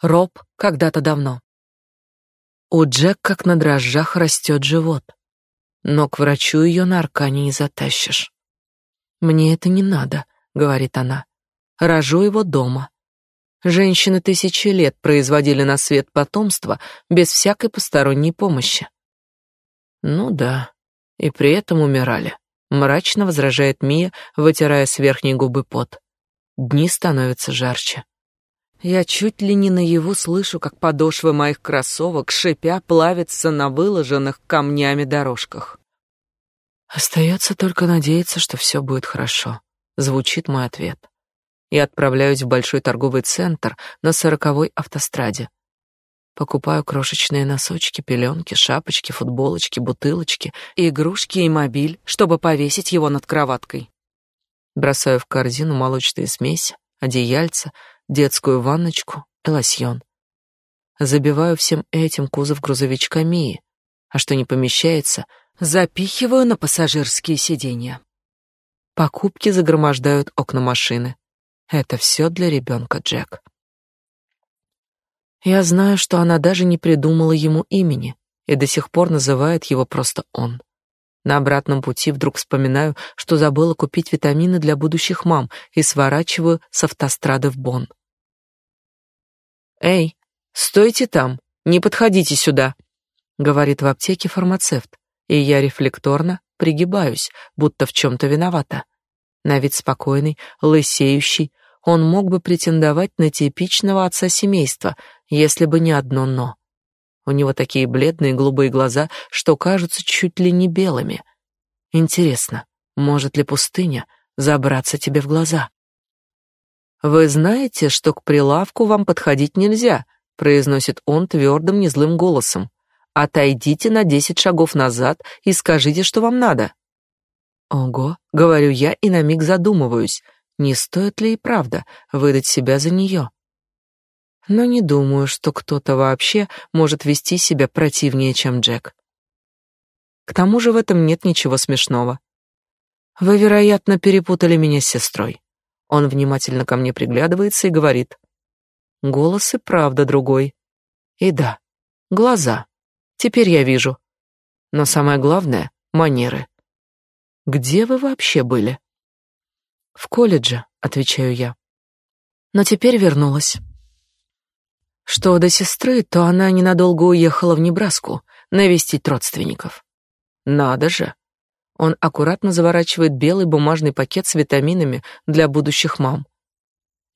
Роб когда-то давно. У Джек как на дрожжах растет живот. Но к врачу ее на аркане не затащишь. «Мне это не надо», — говорит она. «Рожу его дома». Женщины тысячи лет производили на свет потомство без всякой посторонней помощи. Ну да, и при этом умирали. Мрачно возражает Мия, вытирая с верхней губы пот. Дни становятся жарче. Я чуть ли не наяву слышу, как подошвы моих кроссовок, шипя, плавятся на выложенных камнями дорожках. Остается только надеяться, что все будет хорошо. Звучит мой ответ. Я отправляюсь в большой торговый центр на сороковой автостраде. Покупаю крошечные носочки, пеленки, шапочки, футболочки, бутылочки, игрушки и мобиль, чтобы повесить его над кроваткой. Бросаю в корзину молочные смеси, одеяльца, детскую ванночку и лосьон. Забиваю всем этим кузов грузовичка Мии, а что не помещается, запихиваю на пассажирские сиденья. Покупки загромождают окна машины. Это все для ребенка Джек. Я знаю, что она даже не придумала ему имени и до сих пор называет его просто он. На обратном пути вдруг вспоминаю, что забыла купить витамины для будущих мам и сворачиваю с автострады в Бонн. «Эй, стойте там, не подходите сюда», — говорит в аптеке фармацевт, и я рефлекторно пригибаюсь, будто в чем-то виновата. На вид спокойный, лысеющий, он мог бы претендовать на типичного отца семейства, если бы не одно «но». У него такие бледные голубые глаза, что кажутся чуть ли не белыми. Интересно, может ли пустыня забраться тебе в глаза? «Вы знаете, что к прилавку вам подходить нельзя», произносит он твердым, незлым голосом. «Отойдите на десять шагов назад и скажите, что вам надо». «Ого», — говорю я и на миг задумываюсь — не стоит ли и правда выдать себя за нее. Но не думаю, что кто-то вообще может вести себя противнее, чем Джек. К тому же в этом нет ничего смешного. Вы, вероятно, перепутали меня с сестрой. Он внимательно ко мне приглядывается и говорит. Голос и правда другой. И да, глаза. Теперь я вижу. Но самое главное — манеры. Где вы вообще были? В колледже, отвечаю я. Но теперь вернулась. Что до сестры, то она ненадолго уехала в Небраску навестить родственников. Надо же. Он аккуратно заворачивает белый бумажный пакет с витаминами для будущих мам.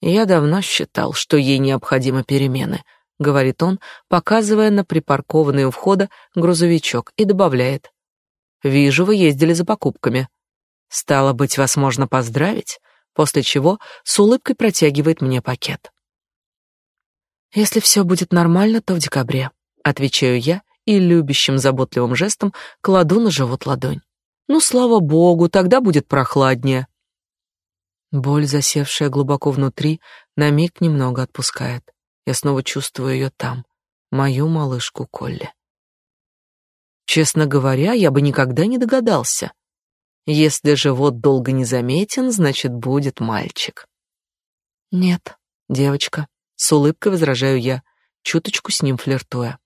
Я давно считал, что ей необходимы перемены, говорит он, показывая на припаркованный у входа грузовичок и добавляет: Вижу, вы ездили за покупками. Стало быть, вас можно поздравить, после чего с улыбкой протягивает мне пакет. Если все будет нормально, то в декабре, отвечаю я и любящим заботливым жестом кладу на живот ладонь. Ну, слава богу, тогда будет прохладнее. Боль, засевшая глубоко внутри, на миг немного отпускает. Я снова чувствую ее там, мою малышку Колли. Честно говоря, я бы никогда не догадался. Если живот долго не заметен, значит, будет мальчик. Нет, девочка, с улыбкой возражаю я, чуточку с ним флиртуя.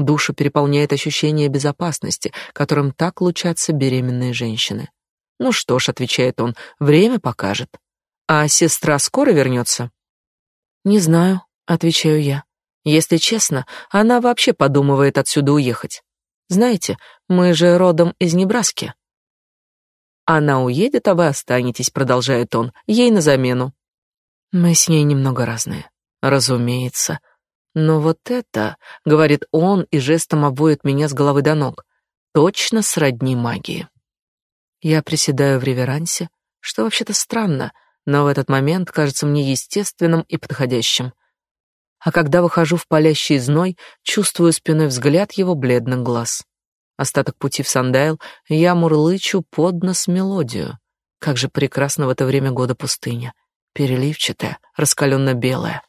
Душу переполняет ощущение безопасности, которым так лучатся беременные женщины. Ну что ж, отвечает он, время покажет. А сестра скоро вернется? Не знаю, отвечаю я. Если честно, она вообще подумывает отсюда уехать. Знаете, мы же родом из Небраски. Она уедет, а вы останетесь, продолжает он, ей на замену. Мы с ней немного разные. Разумеется. Но вот это, говорит он и жестом обводит меня с головы до ног, точно сродни магии. Я приседаю в реверансе, что вообще-то странно, но в этот момент кажется мне естественным и подходящим. А когда выхожу в палящий зной, чувствую спиной взгляд его бледных глаз. Остаток пути в Сандайл я мурлычу под нос мелодию. Как же прекрасно в это время года пустыня. Переливчатая, раскаленно-белая.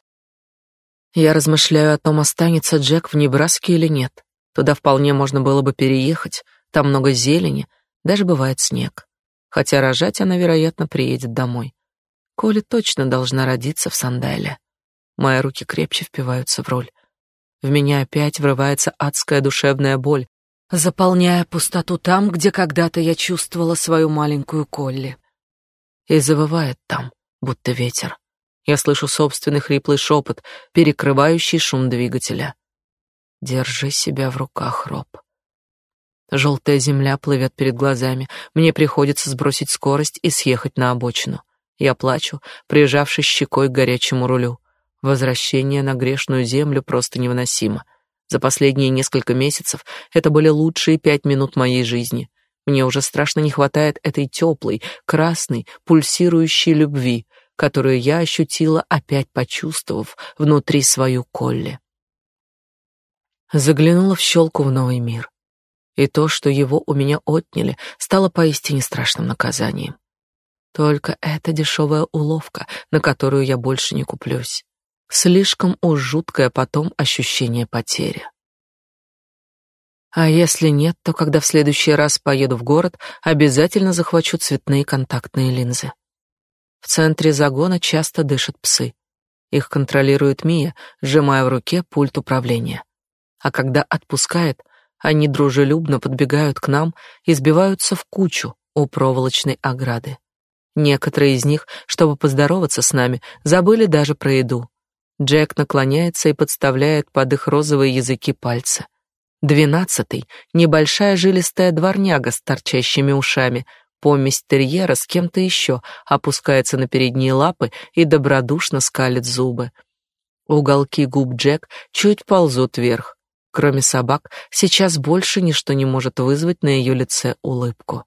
Я размышляю о том, останется Джек в Небраске или нет. Туда вполне можно было бы переехать. Там много зелени, даже бывает снег. Хотя рожать она, вероятно, приедет домой. Коля точно должна родиться в Сандайле. Мои руки крепче впиваются в роль. В меня опять врывается адская душевная боль, заполняя пустоту там, где когда-то я чувствовала свою маленькую Колли. И завывает там, будто ветер. Я слышу собственный хриплый шепот, перекрывающий шум двигателя. Держи себя в руках, Роб. Желтая земля плывет перед глазами. Мне приходится сбросить скорость и съехать на обочину. Я плачу, прижавшись щекой к горячему рулю. Возвращение на грешную землю просто невыносимо. За последние несколько месяцев это были лучшие пять минут моей жизни. Мне уже страшно не хватает этой теплой, красной, пульсирующей любви, которую я ощутила, опять почувствовав внутри свою Колли. Заглянула в щелку в новый мир. И то, что его у меня отняли, стало поистине страшным наказанием. Только это дешевая уловка, на которую я больше не куплюсь. Слишком уж жуткое потом ощущение потери. А если нет, то когда в следующий раз поеду в город, обязательно захвачу цветные контактные линзы. В центре загона часто дышат псы. Их контролирует Мия, сжимая в руке пульт управления. А когда отпускает, они дружелюбно подбегают к нам и сбиваются в кучу у проволочной ограды. Некоторые из них, чтобы поздороваться с нами, забыли даже про еду. Джек наклоняется и подставляет под их розовые языки пальцы. Двенадцатый — небольшая жилистая дворняга с торчащими ушами, помесь терьера с кем-то еще, опускается на передние лапы и добродушно скалит зубы. Уголки губ Джек чуть ползут вверх. Кроме собак, сейчас больше ничто не может вызвать на ее лице улыбку.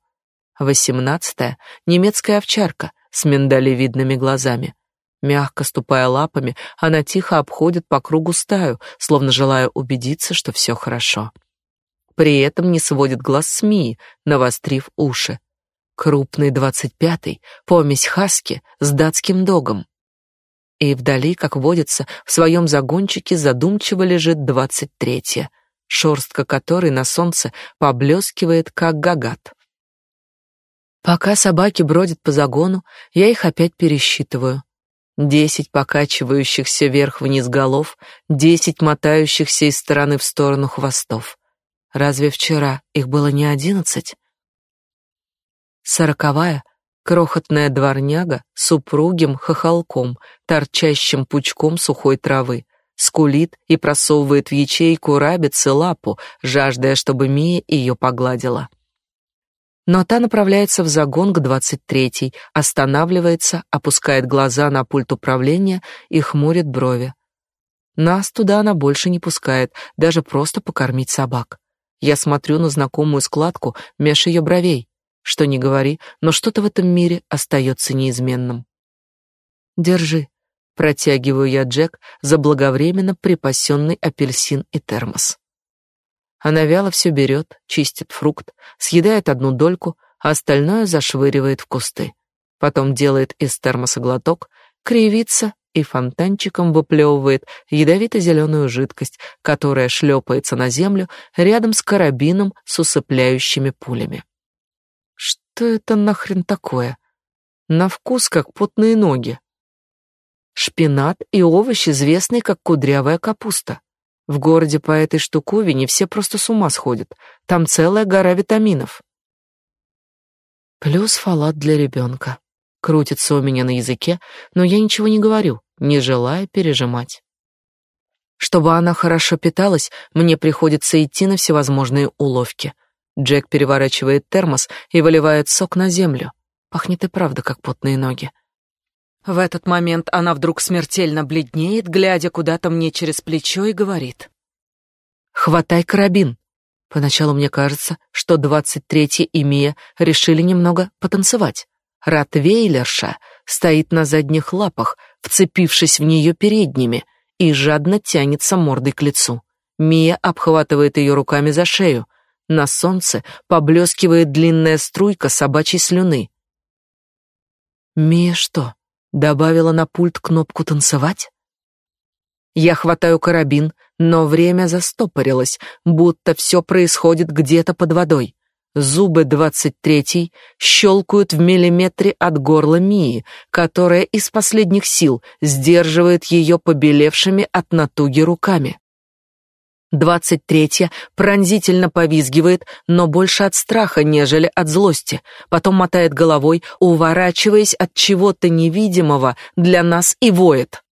Восемнадцатая — немецкая овчарка с миндалевидными глазами. Мягко ступая лапами, она тихо обходит по кругу стаю, словно желая убедиться, что все хорошо. При этом не сводит глаз с Мии, навострив уши. Крупный двадцать пятый — помесь хаски с датским догом. И вдали, как водится, в своем загончике задумчиво лежит двадцать третья, шерстка которой на солнце поблескивает, как гагат. Пока собаки бродят по загону, я их опять пересчитываю. Десять покачивающихся вверх-вниз голов, десять мотающихся из стороны в сторону хвостов. Разве вчера их было не одиннадцать? Сороковая — крохотная дворняга с упругим хохолком, торчащим пучком сухой травы, скулит и просовывает в ячейку рабицы лапу, жаждая, чтобы Мия ее погладила. Но та направляется в загон к двадцать третьей, останавливается, опускает глаза на пульт управления и хмурит брови. Нас туда она больше не пускает, даже просто покормить собак. Я смотрю на знакомую складку меж ее бровей. Что ни говори, но что-то в этом мире остается неизменным. Держи. Протягиваю я Джек за благовременно припасенный апельсин и термос. Она вяло все берет, чистит фрукт, съедает одну дольку, а остальное зашвыривает в кусты. Потом делает из термоса глоток, кривится и фонтанчиком выплевывает ядовито-зеленую жидкость, которая шлепается на землю рядом с карабином с усыпляющими пулями. Что это нахрен такое? На вкус как потные ноги. Шпинат и овощи известные как кудрявая капуста. В городе по этой штуковине все просто с ума сходят. Там целая гора витаминов. Плюс фалат для ребенка. Крутится у меня на языке, но я ничего не говорю, не желая пережимать. Чтобы она хорошо питалась, мне приходится идти на всевозможные уловки — Джек переворачивает термос и выливает сок на землю. Пахнет и правда, как потные ноги. В этот момент она вдруг смертельно бледнеет, глядя куда-то мне через плечо и говорит. «Хватай карабин». Поначалу мне кажется, что двадцать третья и Мия решили немного потанцевать. Ротвейлерша стоит на задних лапах, вцепившись в нее передними, и жадно тянется мордой к лицу. Мия обхватывает ее руками за шею, на солнце поблескивает длинная струйка собачьей слюны. Мия что, добавила на пульт кнопку «танцевать»? Я хватаю карабин, но время застопорилось, будто все происходит где-то под водой. Зубы двадцать третий щелкают в миллиметре от горла Мии, которая из последних сил сдерживает ее побелевшими от натуги руками. Двадцать третья пронзительно повизгивает, но больше от страха, нежели от злости. Потом мотает головой, уворачиваясь от чего-то невидимого для нас и воет.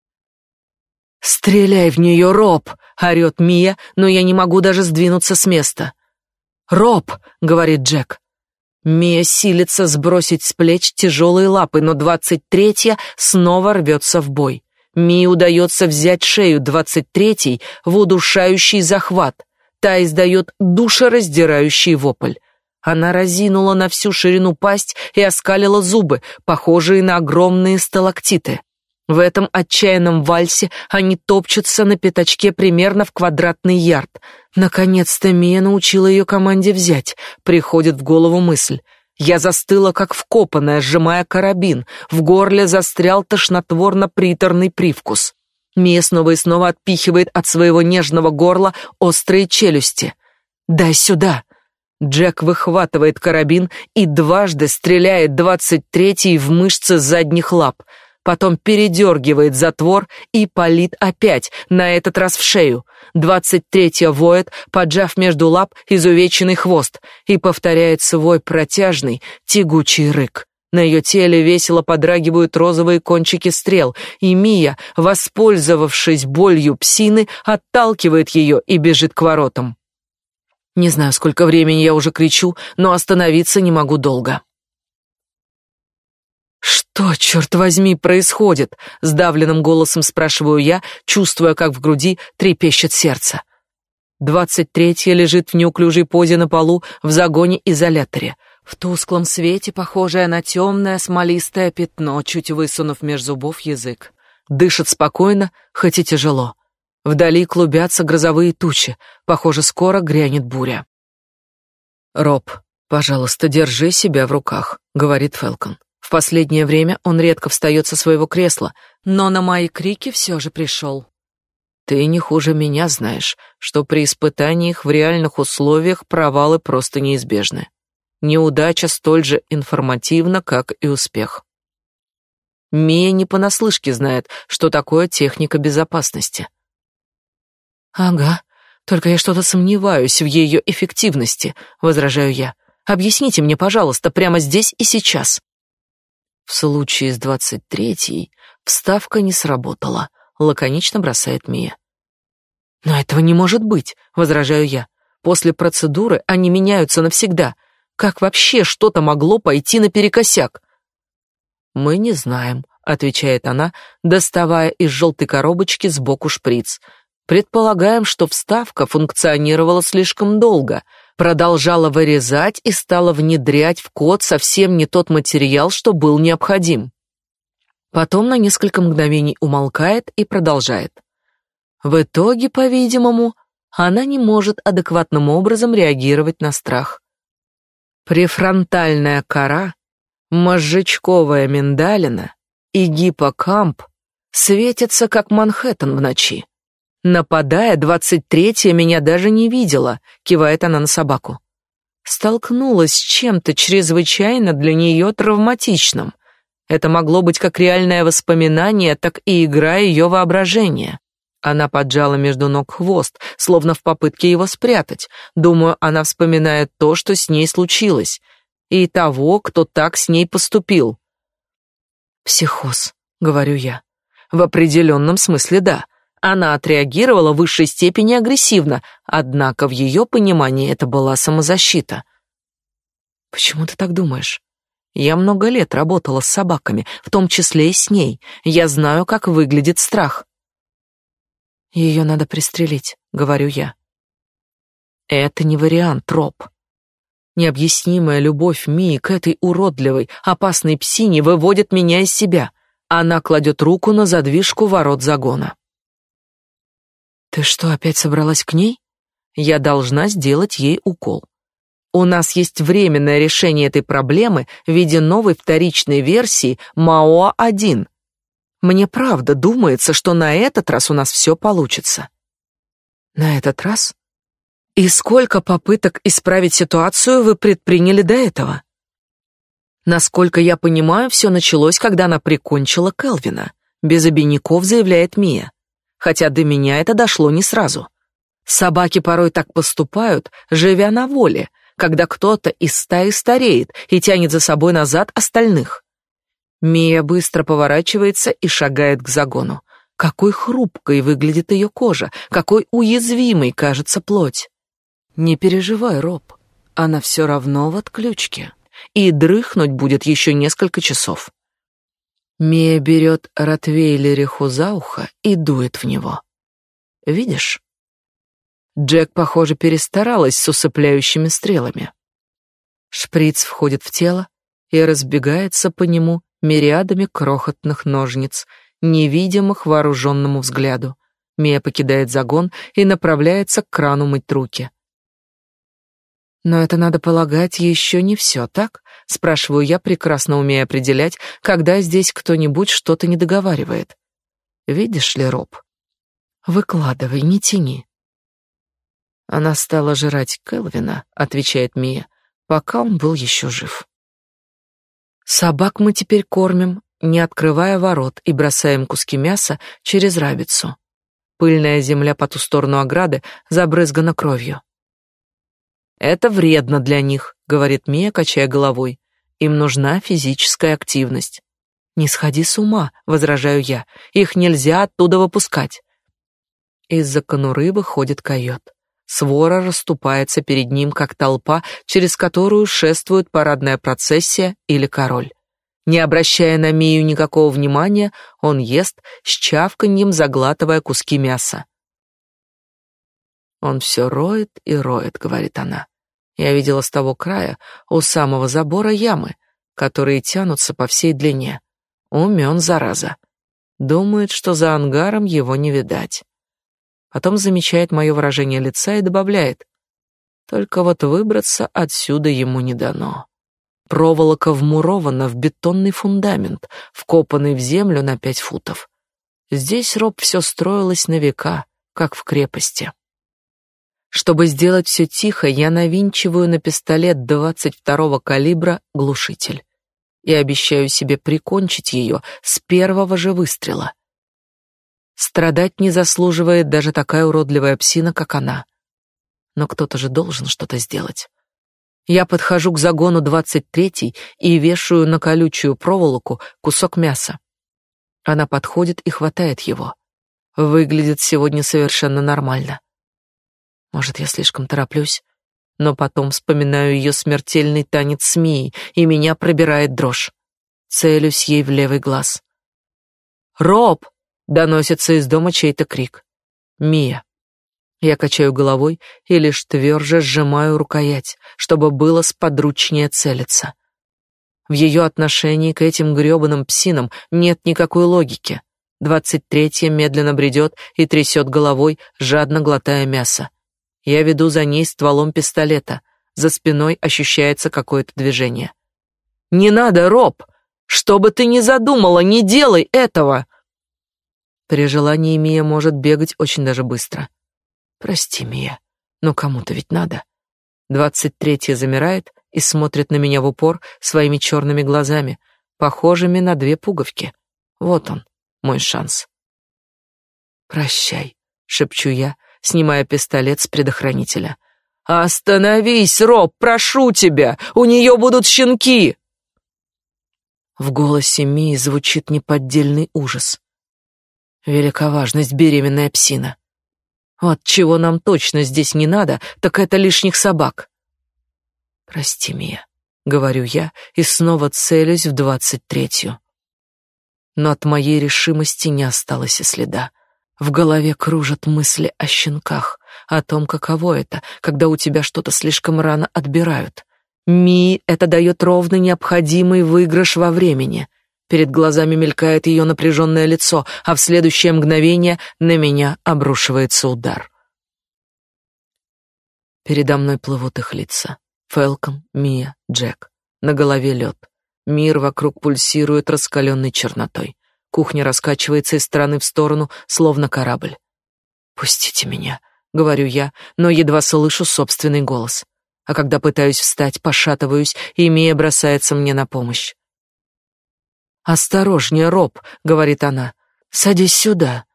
«Стреляй в нее, Роб!» — орет Мия, но я не могу даже сдвинуться с места. «Роб!» — говорит Джек. Мия силится сбросить с плеч тяжелые лапы, но двадцать третья снова рвется в бой. Мии удается взять шею двадцать третьей в удушающий захват. Та издает душераздирающий вопль. Она разинула на всю ширину пасть и оскалила зубы, похожие на огромные сталактиты. В этом отчаянном вальсе они топчутся на пятачке примерно в квадратный ярд. Наконец-то Мия научила ее команде взять. Приходит в голову мысль. Я застыла, как вкопанная, сжимая карабин. В горле застрял тошнотворно-приторный привкус. Мия снова и снова отпихивает от своего нежного горла острые челюсти. «Дай сюда!» Джек выхватывает карабин и дважды стреляет двадцать третий в мышцы задних лап — потом передергивает затвор и палит опять, на этот раз в шею. Двадцать третья воет, поджав между лап изувеченный хвост, и повторяет свой протяжный, тягучий рык. На ее теле весело подрагивают розовые кончики стрел, и Мия, воспользовавшись болью псины, отталкивает ее и бежит к воротам. Не знаю, сколько времени я уже кричу, но остановиться не могу долго. «Что, черт возьми, происходит?» — сдавленным голосом спрашиваю я, чувствуя, как в груди трепещет сердце. Двадцать третья лежит в неуклюжей позе на полу в загоне-изоляторе. В тусклом свете, похожее на темное смолистое пятно, чуть высунув меж зубов язык. Дышит спокойно, хоть и тяжело. Вдали клубятся грозовые тучи. Похоже, скоро грянет буря. «Роб, пожалуйста, держи себя в руках», — говорит Фелкон. Последнее время он редко встает со своего кресла, но на мои крики все же пришел. Ты не хуже меня знаешь, что при испытаниях в реальных условиях провалы просто неизбежны. Неудача столь же информативна, как и успех. Мия не понаслышке знает, что такое техника безопасности. Ага, только я что-то сомневаюсь в ее эффективности, возражаю я. Объясните мне, пожалуйста, прямо здесь и сейчас. В случае с двадцать третьей вставка не сработала, лаконично бросает Мия. Но этого не может быть, возражаю я. После процедуры они меняются навсегда. Как вообще что-то могло пойти наперекосяк? Мы не знаем, отвечает она, доставая из желтой коробочки сбоку шприц. Предполагаем, что вставка функционировала слишком долго, продолжала вырезать и стала внедрять в код совсем не тот материал, что был необходим. Потом на несколько мгновений умолкает и продолжает. В итоге, по-видимому, она не может адекватным образом реагировать на страх. Префронтальная кора, мозжечковая миндалина и гиппокамп светятся как Манхэттен в ночи. Нападая, двадцать третья меня даже не видела, кивает она на собаку. Столкнулась с чем-то чрезвычайно для нее травматичным. Это могло быть как реальное воспоминание, так и игра ее воображения. Она поджала между ног хвост, словно в попытке его спрятать. Думаю, она вспоминает то, что с ней случилось, и того, кто так с ней поступил. Психоз, говорю я. В определенном смысле да. Она отреагировала в высшей степени агрессивно, однако в ее понимании это была самозащита. Почему ты так думаешь? Я много лет работала с собаками, в том числе и с ней. Я знаю, как выглядит страх. Ее надо пристрелить, говорю я. Это не вариант, Роб. Необъяснимая любовь Мии к этой уродливой, опасной псине выводит меня из себя. Она кладет руку на задвижку ворот загона. Ты что, опять собралась к ней? Я должна сделать ей укол. У нас есть временное решение этой проблемы в виде новой вторичной версии МАО-1. Мне правда думается, что на этот раз у нас все получится. На этот раз? И сколько попыток исправить ситуацию вы предприняли до этого? Насколько я понимаю, все началось, когда она прикончила Келвина. Без обиняков заявляет Мия. Хотя до меня это дошло не сразу. Собаки порой так поступают, живя на воле, когда кто-то из стаи стареет и тянет за собой назад остальных. Мия быстро поворачивается и шагает к загону. Какой хрупкой выглядит ее кожа, какой уязвимой кажется плоть. Не переживай, Роб, она все равно в отключке, и дрыхнуть будет еще несколько часов. Мия берет Ротвейлериху за ухо и дует в него. Видишь? Джек, похоже, перестаралась с усыпляющими стрелами. Шприц входит в тело и разбегается по нему мириадами крохотных ножниц, невидимых вооруженному взгляду. Мия покидает загон и направляется к крану мыть руки. Но это, надо полагать, еще не все, так? Спрашиваю я, прекрасно умея определять, когда здесь кто-нибудь что-то не договаривает. Видишь ли, Роб? Выкладывай, не тяни. Она стала жрать Келвина, отвечает Мия, пока он был еще жив. Собак мы теперь кормим, не открывая ворот, и бросаем куски мяса через рабицу. Пыльная земля по ту сторону ограды забрызгана кровью. Это вредно для них, говорит Мия, качая головой. Им нужна физическая активность. Не сходи с ума, возражаю я. Их нельзя оттуда выпускать. Из-за конуры выходит койот. Свора расступается перед ним, как толпа, через которую шествует парадная процессия или король. Не обращая на Мию никакого внимания, он ест, с чавканьем заглатывая куски мяса. Он все роет и роет, говорит она. Я видела с того края, у самого забора ямы, которые тянутся по всей длине. Умен, зараза. Думает, что за ангаром его не видать. Потом замечает мое выражение лица и добавляет. Только вот выбраться отсюда ему не дано. Проволока вмурована в бетонный фундамент, вкопанный в землю на пять футов. Здесь роб все строилось на века, как в крепости. Чтобы сделать все тихо, я навинчиваю на пистолет 22-го калибра глушитель и обещаю себе прикончить ее с первого же выстрела. Страдать не заслуживает даже такая уродливая псина, как она. Но кто-то же должен что-то сделать. Я подхожу к загону 23-й и вешаю на колючую проволоку кусок мяса. Она подходит и хватает его. Выглядит сегодня совершенно нормально. Может, я слишком тороплюсь? Но потом вспоминаю ее смертельный танец Мией, и меня пробирает дрожь. Целюсь ей в левый глаз. «Роб!» — доносится из дома чей-то крик. «Мия!» Я качаю головой и лишь тверже сжимаю рукоять, чтобы было сподручнее целиться. В ее отношении к этим грёбаным псинам нет никакой логики. Двадцать третья медленно бредет и трясет головой, жадно глотая мясо. Я веду за ней стволом пистолета. За спиной ощущается какое-то движение. «Не надо, Роб! Что бы ты ни задумала, не делай этого!» При желании Мия может бегать очень даже быстро. «Прости, Мия, но кому-то ведь надо». Двадцать третья замирает и смотрит на меня в упор своими черными глазами, похожими на две пуговки. Вот он, мой шанс. «Прощай», — шепчу я, снимая пистолет с предохранителя. «Остановись, Роб, прошу тебя! У нее будут щенки!» В голосе Мии звучит неподдельный ужас. Велика важность беременная псина. Вот чего нам точно здесь не надо, так это лишних собак. Прости, Мия, говорю я и снова целюсь в двадцать третью. Но от моей решимости не осталось и следа. В голове кружат мысли о щенках, о том, каково это, когда у тебя что-то слишком рано отбирают. Ми это дает ровно необходимый выигрыш во времени. Перед глазами мелькает ее напряженное лицо, а в следующее мгновение на меня обрушивается удар. Передо мной плывут их лица. Фелкон, Мия, Джек. На голове лед. Мир вокруг пульсирует раскаленной чернотой. Кухня раскачивается из стороны в сторону, словно корабль. «Пустите меня», говорю я, но едва слышу собственный голос. А когда пытаюсь встать, пошатываюсь, и Мия бросается мне на помощь. «Осторожнее, Роб», — говорит она, — «садись сюда».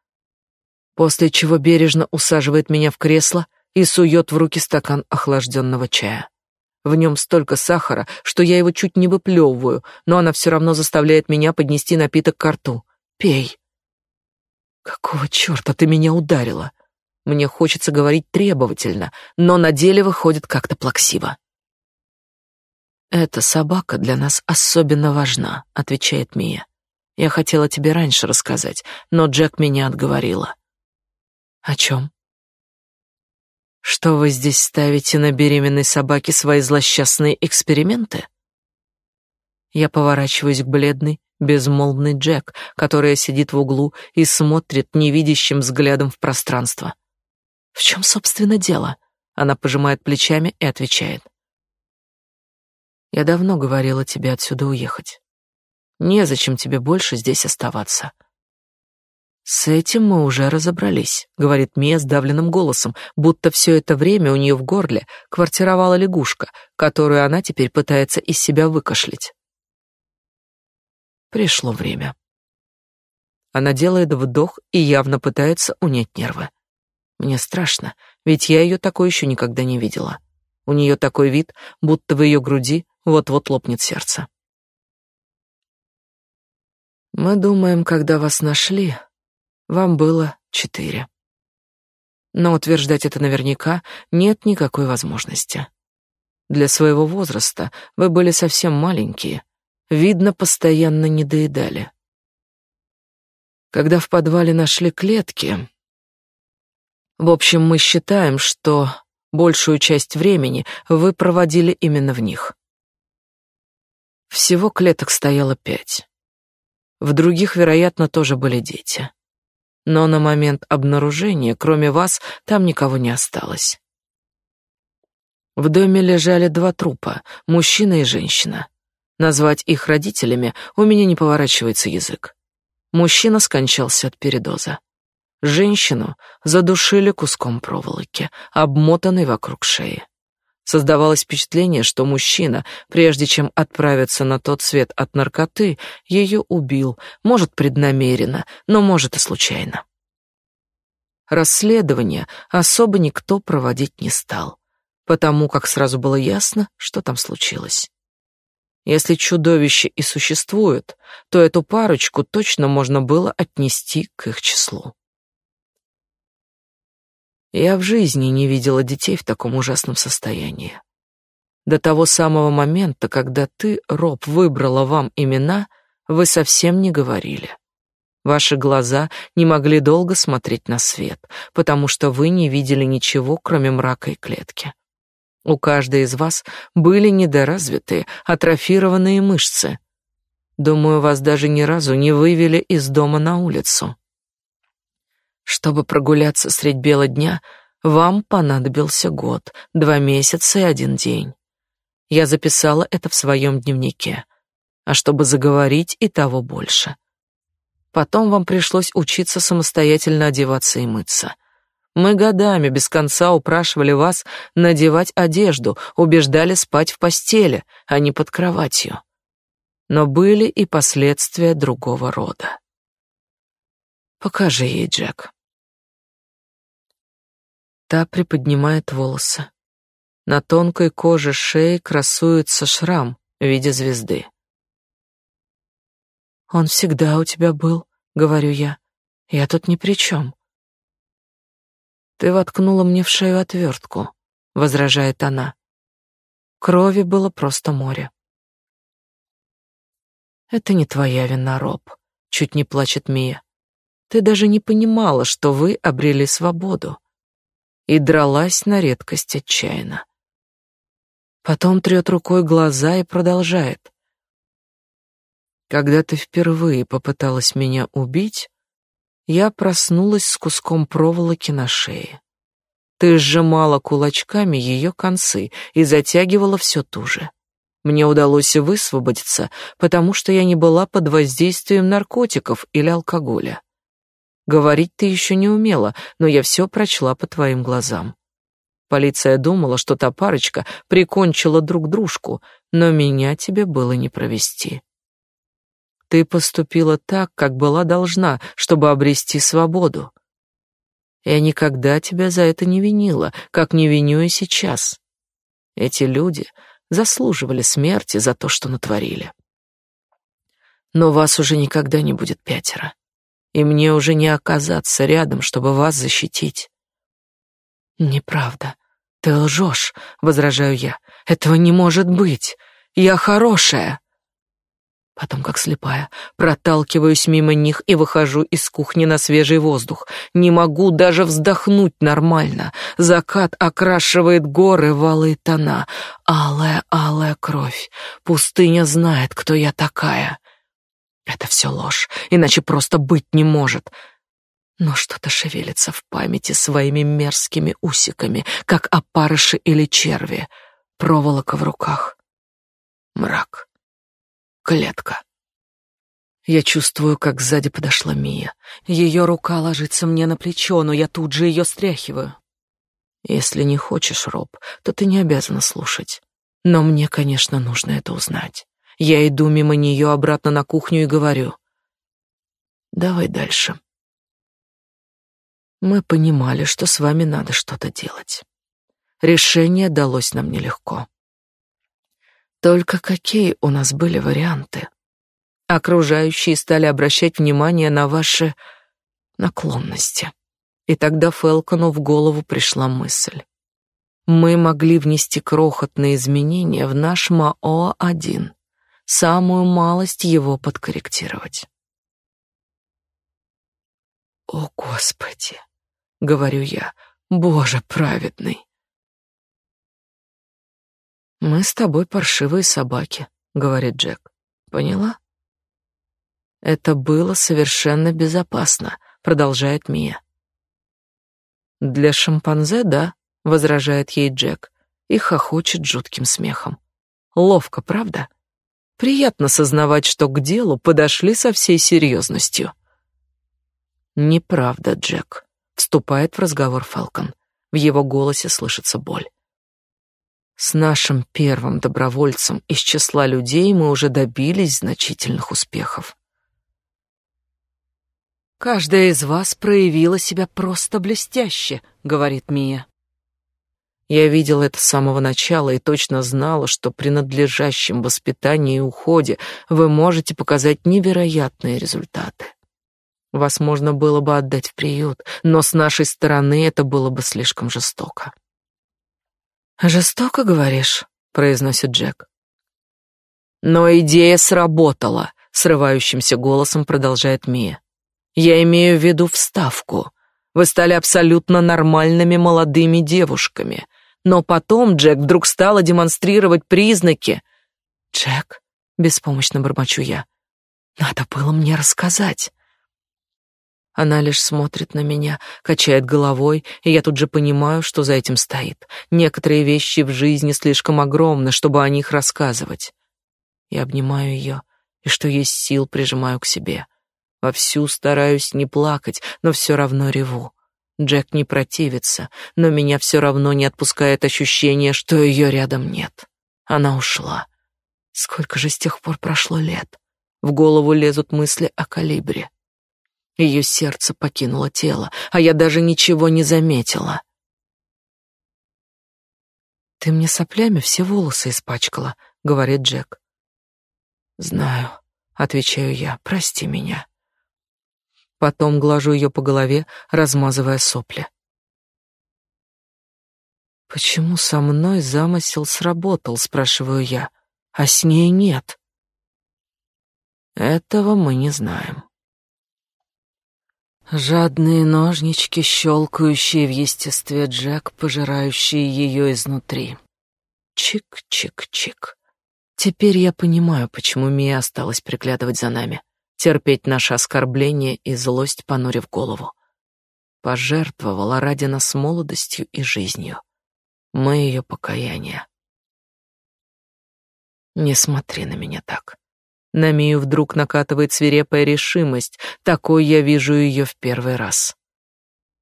После чего бережно усаживает меня в кресло и сует в руки стакан охлажденного чая. В нем столько сахара, что я его чуть не выплевываю, но она все равно заставляет меня поднести напиток к рту. «Пей». «Какого черта ты меня ударила?» Мне хочется говорить требовательно, но на деле выходит как-то плаксиво. «Эта собака для нас особенно важна», — отвечает Мия. «Я хотела тебе раньше рассказать, но Джек меня отговорила». «О чем?» «Что вы здесь ставите на беременной собаке свои злосчастные эксперименты?» Я поворачиваюсь к бледной, безмолвный Джек, которая сидит в углу и смотрит невидящим взглядом в пространство. В чем, собственно, дело? Она пожимает плечами и отвечает. Я давно говорила тебе отсюда уехать. Незачем тебе больше здесь оставаться. С этим мы уже разобрались, говорит Мия сдавленным голосом, будто все это время у нее в горле квартировала лягушка, которую она теперь пытается из себя выкашлять. Пришло время. Она делает вдох и явно пытается унять нервы. Мне страшно, ведь я ее такой еще никогда не видела. У нее такой вид, будто в ее груди вот-вот лопнет сердце. Мы думаем, когда вас нашли, вам было четыре. Но утверждать это наверняка нет никакой возможности. Для своего возраста вы были совсем маленькие, видно, постоянно недоедали. Когда в подвале нашли клетки, в общем, мы считаем, что большую часть времени вы проводили именно в них. Всего клеток стояло пять. В других, вероятно, тоже были дети. Но на момент обнаружения, кроме вас, там никого не осталось. В доме лежали два трупа, мужчина и женщина. Назвать их родителями у меня не поворачивается язык. Мужчина скончался от передоза. Женщину задушили куском проволоки, обмотанной вокруг шеи. Создавалось впечатление, что мужчина, прежде чем отправиться на тот свет от наркоты, ее убил, может, преднамеренно, но может и случайно. Расследование особо никто проводить не стал, потому как сразу было ясно, что там случилось. Если чудовище и существует, то эту парочку точно можно было отнести к их числу. Я в жизни не видела детей в таком ужасном состоянии. До того самого момента, когда ты, Роб, выбрала вам имена, вы совсем не говорили. Ваши глаза не могли долго смотреть на свет, потому что вы не видели ничего, кроме мрака и клетки. У каждой из вас были недоразвитые, атрофированные мышцы. Думаю, вас даже ни разу не вывели из дома на улицу. Чтобы прогуляться средь бела дня, вам понадобился год, два месяца и один день. Я записала это в своем дневнике. А чтобы заговорить, и того больше. Потом вам пришлось учиться самостоятельно одеваться и мыться. Мы годами без конца упрашивали вас надевать одежду, убеждали спать в постели, а не под кроватью. Но были и последствия другого рода. Покажи ей, Джек. Та приподнимает волосы. На тонкой коже шеи красуется шрам в виде звезды. «Он всегда у тебя был», — говорю я. «Я тут ни при чем». «Ты воткнула мне в шею отвертку», — возражает она. Крови было просто море. «Это не твоя вина, Роб», — чуть не плачет Мия. «Ты даже не понимала, что вы обрели свободу и дралась на редкость отчаянно. Потом трет рукой глаза и продолжает. Когда ты впервые попыталась меня убить, я проснулась с куском проволоки на шее. Ты сжимала кулачками ее концы и затягивала все туже. Мне удалось высвободиться, потому что я не была под воздействием наркотиков или алкоголя. Говорить ты еще не умела, но я все прочла по твоим глазам. Полиция думала, что та парочка прикончила друг дружку, но меня тебе было не провести. Ты поступила так, как была должна, чтобы обрести свободу. Я никогда тебя за это не винила, как не виню и сейчас. Эти люди заслуживали смерти за то, что натворили. Но вас уже никогда не будет пятеро, и мне уже не оказаться рядом, чтобы вас защитить. Неправда. Ты лжешь, возражаю я. Этого не может быть. Я хорошая. Потом, как слепая, проталкиваюсь мимо них и выхожу из кухни на свежий воздух. Не могу даже вздохнуть нормально. Закат окрашивает горы в алые тона. Алая, алая кровь. Пустыня знает, кто я такая. Это все ложь, иначе просто быть не может. Но что-то шевелится в памяти своими мерзкими усиками, как опарыши или черви. Проволока в руках. Мрак. Клетка. Я чувствую, как сзади подошла Мия. Ее рука ложится мне на плечо, но я тут же ее стряхиваю. Если не хочешь, Роб, то ты не обязана слушать. Но мне, конечно, нужно это узнать. Я иду мимо нее обратно на кухню и говорю. Давай дальше. Мы понимали, что с вами надо что-то делать. Решение далось нам нелегко. Только какие у нас были варианты? Окружающие стали обращать внимание на ваши наклонности. И тогда Фелкону в голову пришла мысль. Мы могли внести крохотные изменения в наш МАО-1, самую малость его подкорректировать. О, Господи! — говорю я. «Боже праведный!» «Мы с тобой паршивые собаки», — говорит Джек. «Поняла?» «Это было совершенно безопасно», — продолжает Мия. «Для шимпанзе, да», — возражает ей Джек и хохочет жутким смехом. «Ловко, правда?» Приятно сознавать, что к делу подошли со всей серьезностью. Неправда, Джек. Вступает в разговор Фалкон. В его голосе слышится боль. С нашим первым добровольцем из числа людей мы уже добились значительных успехов. Каждая из вас проявила себя просто блестяще, говорит Мия. Я видела это с самого начала и точно знала, что при надлежащем воспитании и уходе вы можете показать невероятные результаты. Вас можно было бы отдать в приют, но с нашей стороны это было бы слишком жестоко. Жестоко, говоришь, произносит Джек. Но идея сработала, срывающимся голосом продолжает Мия. Я имею в виду вставку. Вы стали абсолютно нормальными молодыми девушками, но потом Джек вдруг стала демонстрировать признаки. Джек, беспомощно бормочу я. Надо было мне рассказать. Она лишь смотрит на меня, качает головой, и я тут же понимаю, что за этим стоит. Некоторые вещи в жизни слишком огромны, чтобы о них рассказывать. Я обнимаю ее и, что есть сил, прижимаю к себе. Вовсю стараюсь не плакать, но все равно реву. Джек не противится, но меня все равно не отпускает ощущение, что ее рядом нет. Она ушла. Сколько же с тех пор прошло лет? В голову лезут мысли о калибре. Ее сердце покинуло тело, а я даже ничего не заметила. «Ты мне соплями все волосы испачкала», — говорит Джек. «Знаю», — отвечаю я, — «прости меня». Потом глажу ее по голове, размазывая сопли. «Почему со мной замысел сработал?» — спрашиваю я, — «а с ней нет». «Этого мы не знаем». Жадные ножнички, щелкающие в естестве Джек, пожирающие ее изнутри. Чик-чик-чик. Теперь я понимаю, почему Мия осталась приглядывать за нами, терпеть наше оскорбление и злость, понурив голову. Пожертвовала ради нас молодостью и жизнью. Мы ее покаяние. Не смотри на меня так. На Мию вдруг накатывает свирепая решимость, такой я вижу ее в первый раз.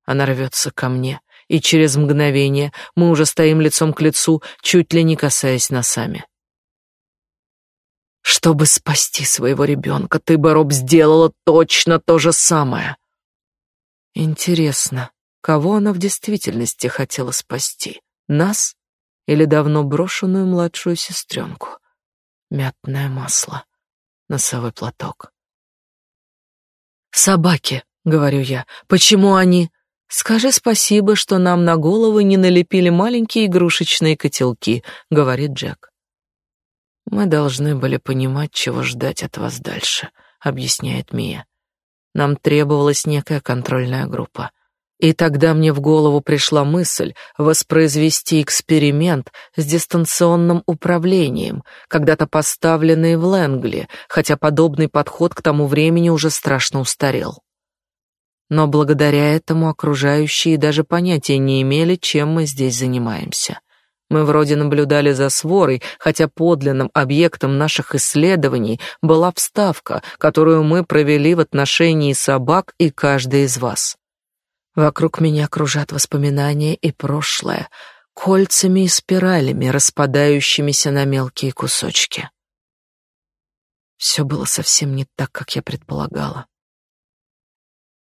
Она рвется ко мне, и через мгновение мы уже стоим лицом к лицу, чуть ли не касаясь носами. Чтобы спасти своего ребенка, ты бы, Роб, сделала точно то же самое. Интересно, кого она в действительности хотела спасти? Нас или давно брошенную младшую сестренку? Мятное масло, носовой платок. «Собаки», — говорю я, — «почему они...» «Скажи спасибо, что нам на головы не налепили маленькие игрушечные котелки», — говорит Джек. «Мы должны были понимать, чего ждать от вас дальше», — объясняет Мия. «Нам требовалась некая контрольная группа. И тогда мне в голову пришла мысль воспроизвести эксперимент с дистанционным управлением, когда-то поставленный в Лэнгли, хотя подобный подход к тому времени уже страшно устарел. Но благодаря этому окружающие даже понятия не имели, чем мы здесь занимаемся. Мы вроде наблюдали за сворой, хотя подлинным объектом наших исследований была вставка, которую мы провели в отношении собак и каждой из вас. Вокруг меня кружат воспоминания и прошлое, кольцами и спиралями, распадающимися на мелкие кусочки. Все было совсем не так, как я предполагала.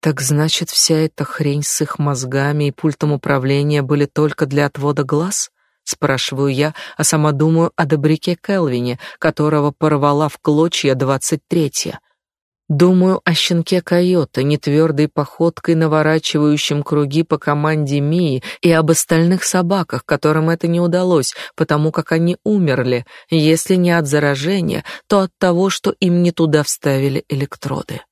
Так значит, вся эта хрень с их мозгами и пультом управления были только для отвода глаз? Спрашиваю я, а сама думаю о добряке Келвине, которого порвала в клочья двадцать третья. Думаю о щенке койота, нетвердой походкой наворачивающем круги по команде Мии, и об остальных собаках, которым это не удалось, потому как они умерли, если не от заражения, то от того, что им не туда вставили электроды.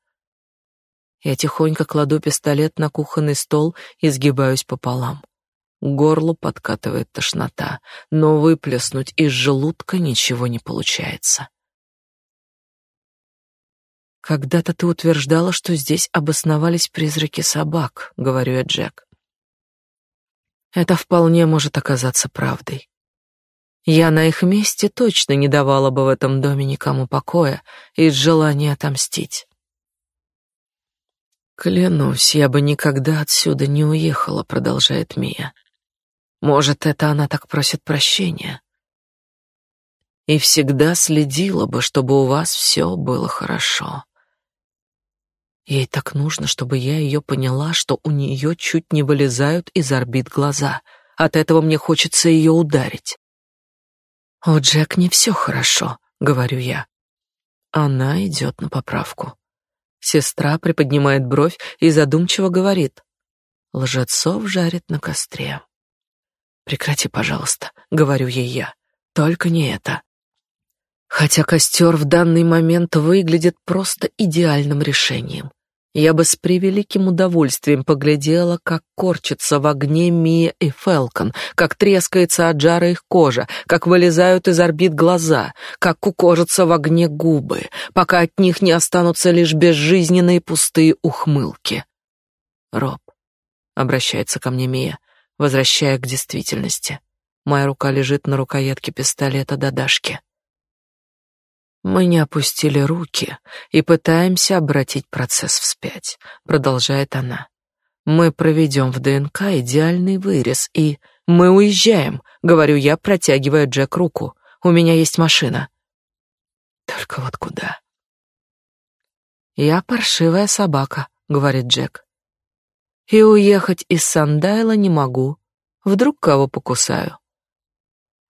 Я тихонько кладу пистолет на кухонный стол и сгибаюсь пополам. К горлу подкатывает тошнота, но выплеснуть из желудка ничего не получается. Когда-то ты утверждала, что здесь обосновались призраки собак, говорю я Джек. Это вполне может оказаться правдой. Я на их месте точно не давала бы в этом доме никому покоя из желания отомстить. Клянусь, я бы никогда отсюда не уехала, продолжает Мия. Может, это она так просит прощения. И всегда следила бы, чтобы у вас все было хорошо. Ей так нужно, чтобы я ее поняла, что у нее чуть не вылезают из орбит глаза. От этого мне хочется ее ударить. «О, Джек, не все хорошо», — говорю я. Она идет на поправку. Сестра приподнимает бровь и задумчиво говорит. Лжецов жарит на костре. Прекрати, пожалуйста, говорю ей я. Только не это. Хотя костер в данный момент выглядит просто идеальным решением. Я бы с превеликим удовольствием поглядела, как корчится в огне Мия и Фелкон, как трескается от жара их кожа, как вылезают из орбит глаза, как кукожатся в огне губы, пока от них не останутся лишь безжизненные пустые ухмылки. Роб, обращается ко мне Мия, возвращая к действительности. Моя рука лежит на рукоятке пистолета Дадашки. Мы не опустили руки и пытаемся обратить процесс вспять, продолжает она. Мы проведем в ДНК идеальный вырез и мы уезжаем, говорю я, протягивая Джек руку. У меня есть машина. Только вот куда? Я паршивая собака, говорит Джек. И уехать из Сандайла не могу. Вдруг кого покусаю.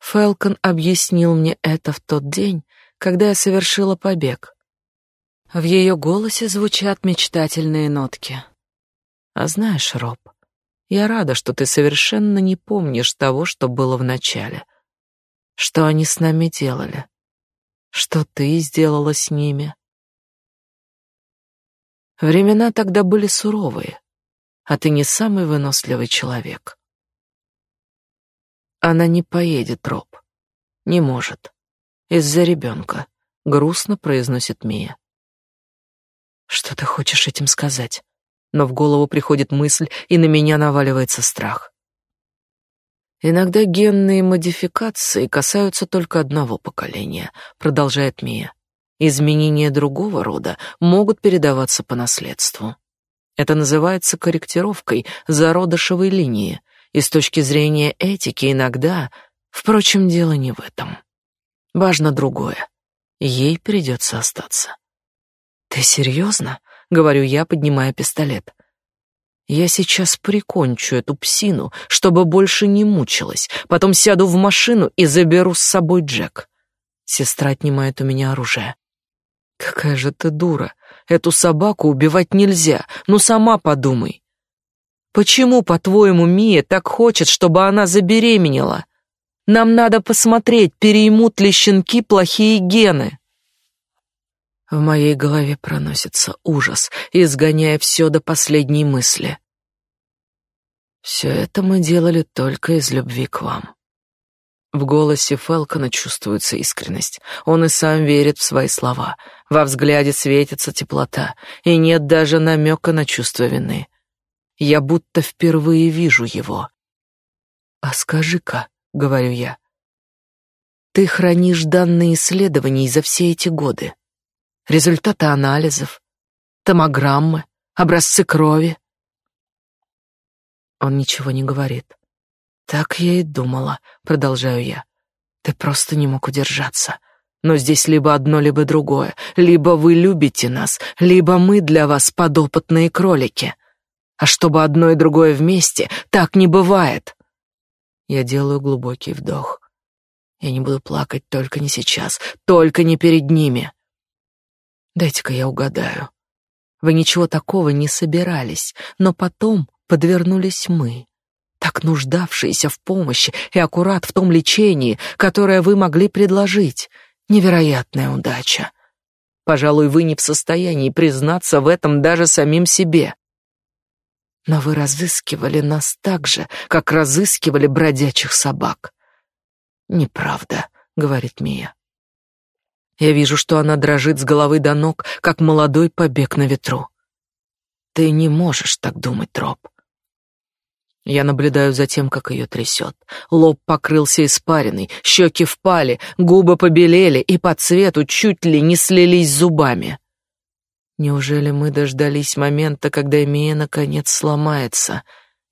Фелкон объяснил мне это в тот день, когда я совершила побег. В ее голосе звучат мечтательные нотки. А знаешь, Роб, я рада, что ты совершенно не помнишь того, что было в начале. Что они с нами делали? Что ты сделала с ними? Времена тогда были суровые, а ты не самый выносливый человек. Она не поедет, Роб. Не может. Из-за ребенка», — грустно произносит Мия. Что ты хочешь этим сказать? Но в голову приходит мысль, и на меня наваливается страх. Иногда генные модификации касаются только одного поколения, продолжает Мия. Изменения другого рода могут передаваться по наследству. Это называется корректировкой зародышевой линии, и с точки зрения этики иногда, впрочем, дело не в этом. Важно другое. Ей придется остаться. «Ты серьезно?» — говорю я, поднимая пистолет. «Я сейчас прикончу эту псину, чтобы больше не мучилась, потом сяду в машину и заберу с собой Джек». Сестра отнимает у меня оружие. «Какая же ты дура! Эту собаку убивать нельзя, ну сама подумай. Почему, по-твоему, Мия так хочет, чтобы она забеременела? Нам надо посмотреть, переймут ли щенки плохие гены. В моей голове проносится ужас, изгоняя все до последней мысли. Все это мы делали только из любви к вам. В голосе Фелкона чувствуется искренность. Он и сам верит в свои слова. Во взгляде светится теплота, и нет даже намека на чувство вины. Я будто впервые вижу его. «А скажи-ка», — говорю я, — «ты хранишь данные исследований за все эти годы. Результаты анализов, томограммы, образцы крови». Он ничего не говорит. Так я и думала, продолжаю я. Ты просто не мог удержаться. Но здесь либо одно, либо другое. Либо вы любите нас, либо мы для вас подопытные кролики. А чтобы одно и другое вместе, так не бывает. Я делаю глубокий вдох. Я не буду плакать только не сейчас, только не перед ними. Дайте-ка я угадаю. Вы ничего такого не собирались, но потом подвернулись мы так нуждавшиеся в помощи и аккурат в том лечении, которое вы могли предложить. Невероятная удача. Пожалуй, вы не в состоянии признаться в этом даже самим себе. Но вы разыскивали нас так же, как разыскивали бродячих собак. Неправда, говорит Мия. Я вижу, что она дрожит с головы до ног, как молодой побег на ветру. Ты не можешь так думать, Роб. Я наблюдаю за тем, как ее трясет. Лоб покрылся испариной, щеки впали, губы побелели и по цвету чуть ли не слились зубами. Неужели мы дождались момента, когда Мия наконец сломается?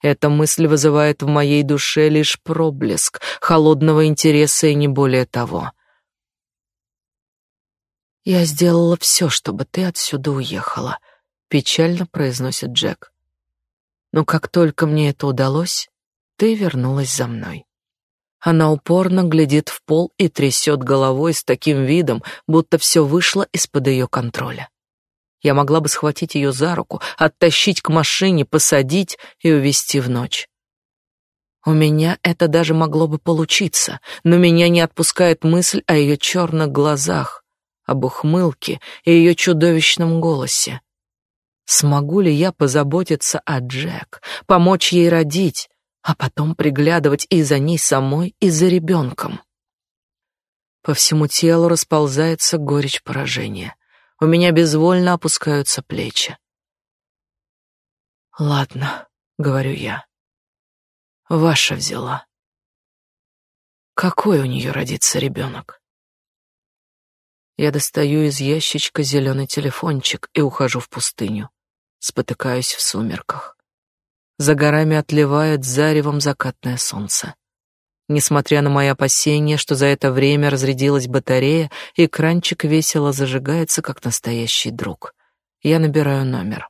Эта мысль вызывает в моей душе лишь проблеск холодного интереса и не более того. «Я сделала все, чтобы ты отсюда уехала», — печально произносит Джек. Но как только мне это удалось, ты вернулась за мной. Она упорно глядит в пол и трясет головой с таким видом, будто все вышло из-под ее контроля. Я могла бы схватить ее за руку, оттащить к машине, посадить и увезти в ночь. У меня это даже могло бы получиться, но меня не отпускает мысль о ее черных глазах, об ухмылке и ее чудовищном голосе. Смогу ли я позаботиться о Джек, помочь ей родить, а потом приглядывать и за ней самой, и за ребенком? По всему телу расползается горечь поражения. У меня безвольно опускаются плечи. Ладно, говорю я. Ваша взяла. Какой у нее родится ребенок? Я достаю из ящичка зеленый телефончик и ухожу в пустыню спотыкаюсь в сумерках. За горами отливает заревом закатное солнце. Несмотря на мои опасения, что за это время разрядилась батарея, экранчик весело зажигается, как настоящий друг. Я набираю номер.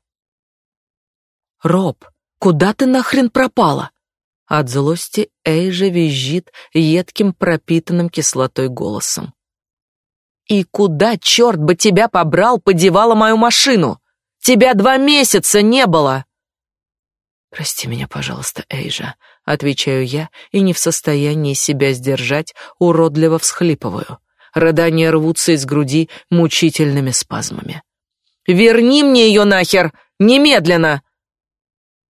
«Роб, куда ты нахрен пропала?» От злости Эйжа визжит едким пропитанным кислотой голосом. «И куда, черт бы тебя побрал, подевала мою машину?» Тебя два месяца не было!» «Прости меня, пожалуйста, Эйжа», — отвечаю я и не в состоянии себя сдержать, уродливо всхлипываю. Рыдания рвутся из груди мучительными спазмами. «Верни мне ее нахер! Немедленно!»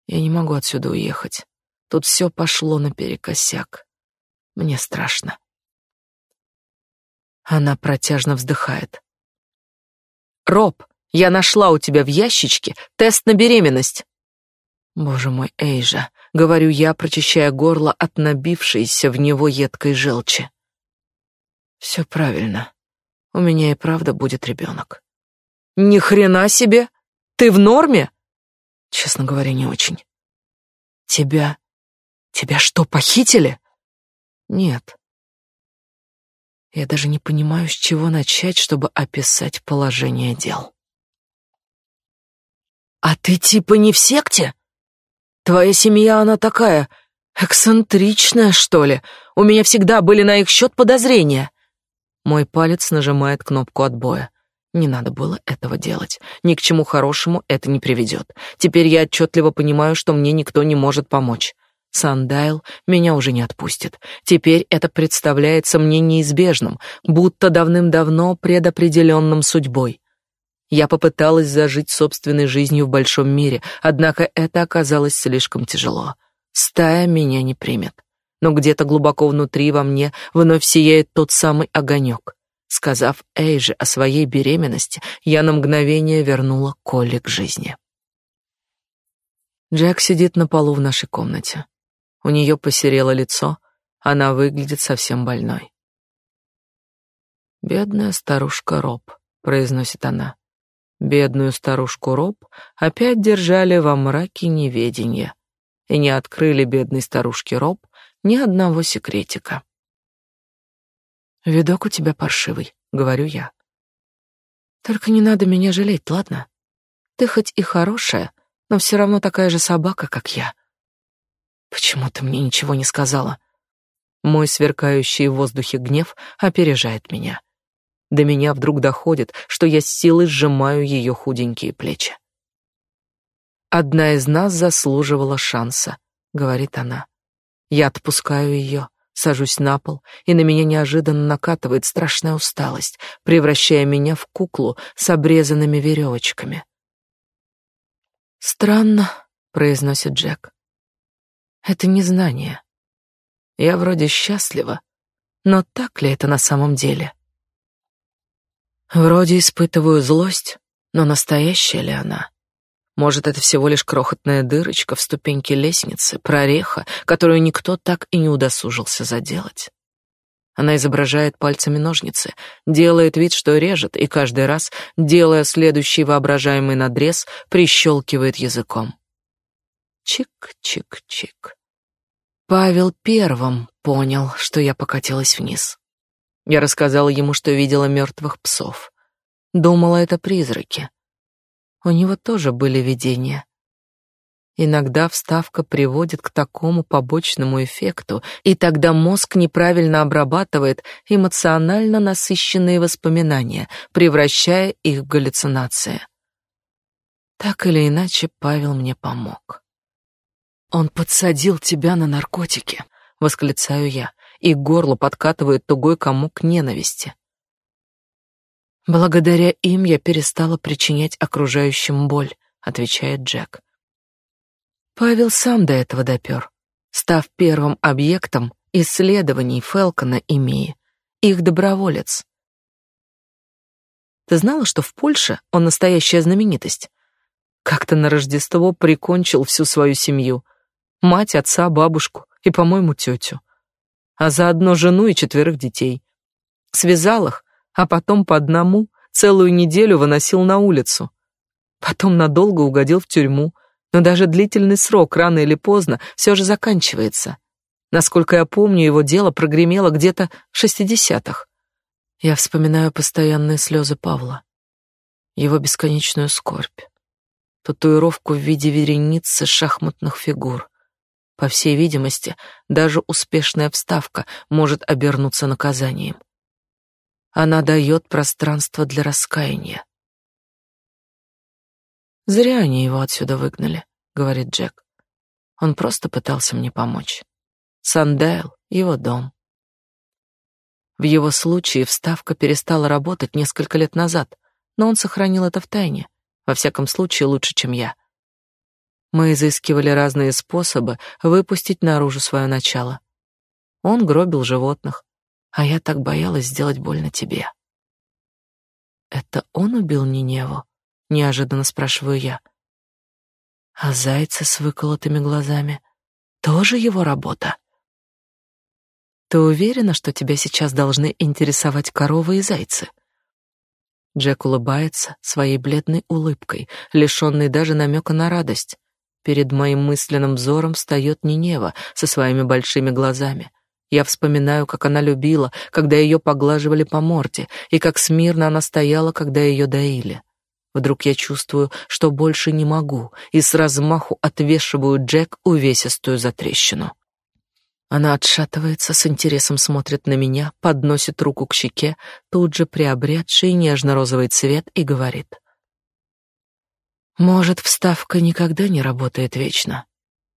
Я не могу отсюда уехать. Тут все пошло наперекосяк. Мне страшно. Она протяжно вздыхает. «Роб, я нашла у тебя в ящичке тест на беременность. Боже мой, Эйжа, говорю я, прочищая горло от набившейся в него едкой желчи. Все правильно. у меня и правда будет ребенок. Ни хрена себе! Ты в норме? Честно говоря, не очень. Тебя... Тебя что, похитили? Нет. Я даже не понимаю, с чего начать, чтобы описать положение дел. А ты типа не в секте? Твоя семья, она такая эксцентричная, что ли? У меня всегда были на их счет подозрения. Мой палец нажимает кнопку отбоя. Не надо было этого делать. Ни к чему хорошему это не приведет. Теперь я отчетливо понимаю, что мне никто не может помочь. Сандайл меня уже не отпустит. Теперь это представляется мне неизбежным, будто давным-давно предопределенным судьбой. Я попыталась зажить собственной жизнью в большом мире, однако это оказалось слишком тяжело. Стая меня не примет. Но где-то глубоко внутри во мне вновь сияет тот самый огонек. Сказав Эйже о своей беременности, я на мгновение вернула Колли к жизни. Джек сидит на полу в нашей комнате. У нее посерело лицо, она выглядит совсем больной. «Бедная старушка Роб», — произносит она. Бедную старушку Роб опять держали во мраке неведения и не открыли бедной старушке Роб ни одного секретика. «Видок у тебя паршивый», — говорю я. «Только не надо меня жалеть, ладно? Ты хоть и хорошая, но все равно такая же собака, как я». «Почему ты мне ничего не сказала?» Мой сверкающий в воздухе гнев опережает меня. До меня вдруг доходит, что я с силой сжимаю ее худенькие плечи. «Одна из нас заслуживала шанса», — говорит она. Я отпускаю ее, Сажусь на пол, и на меня неожиданно накатывает страшная усталость, превращая меня в куклу с обрезанными веревочками. «Странно», — произносит Джек. «Это не знание. Я вроде счастлива, но так ли это на самом деле?» Вроде испытываю злость, но настоящая ли она? Может, это всего лишь крохотная дырочка в ступеньке лестницы, прореха, которую никто так и не удосужился заделать. Она изображает пальцами ножницы, делает вид, что режет, и каждый раз, делая следующий воображаемый надрез, прищелкивает языком. Чик-чик-чик. Павел первым понял, что я покатилась вниз. Я рассказала ему, что видела мертвых псов. Думала, это призраки. У него тоже были видения. Иногда вставка приводит к такому побочному эффекту, и тогда мозг неправильно обрабатывает эмоционально насыщенные воспоминания, превращая их в галлюцинации. Так или иначе, Павел мне помог. Он подсадил тебя на наркотики, восклицаю я, и к горлу подкатывает тугой комок ненависти. Благодаря им я перестала причинять окружающим боль, отвечает Джек. Павел сам до этого допер, став первым объектом исследований Фелкона и Мии, их доброволец. Ты знала, что в Польше он настоящая знаменитость? Как-то на Рождество прикончил всю свою семью. Мать, отца, бабушку и, по-моему, тетю. А заодно жену и четверых детей. Связал их, а потом по одному целую неделю выносил на улицу. Потом надолго угодил в тюрьму, но даже длительный срок рано или поздно все же заканчивается. Насколько я помню, его дело прогремело где-то в шестидесятых. Я вспоминаю постоянные слезы Павла, его бесконечную скорбь, татуировку в виде вереницы шахматных фигур. По всей видимости, даже успешная вставка может обернуться наказанием. Она дает пространство для раскаяния. Зря они его отсюда выгнали, говорит Джек. Он просто пытался мне помочь. Сандейл — его дом. В его случае вставка перестала работать несколько лет назад, но он сохранил это в тайне, во всяком случае лучше, чем я. Мы изыскивали разные способы выпустить наружу свое начало. Он гробил животных, а я так боялась сделать больно тебе. Это он убил Ниневу? Неожиданно спрашиваю я. А зайцы с выколотыми глазами тоже его работа? Ты уверена, что тебя сейчас должны интересовать коровы и зайцы? Джек улыбается своей бледной улыбкой, лишенной даже намека на радость. Перед моим мысленным взором встает Нинева со своими большими глазами. Я вспоминаю, как она любила, когда ее поглаживали по морде, и как смирно она стояла, когда ее доили. Вдруг я чувствую, что больше не могу, и с размаху отвешиваю Джек увесистую затрещину. Она отшатывается, с интересом смотрит на меня, подносит руку к щеке, тут же приобретший нежно-розовый цвет, и говорит. «Может, вставка никогда не работает вечно.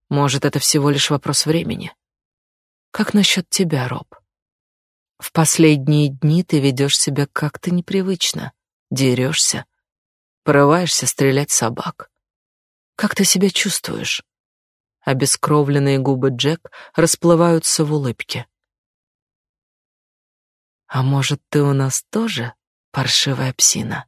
Может, это всего лишь вопрос времени. Как насчет тебя, Роб? В последние дни ты ведешь себя как-то непривычно, дерешься, порываешься стрелять собак. Как ты себя чувствуешь?» Обескровленные губы Джек расплываются в улыбке. А может, ты у нас тоже паршивая псина?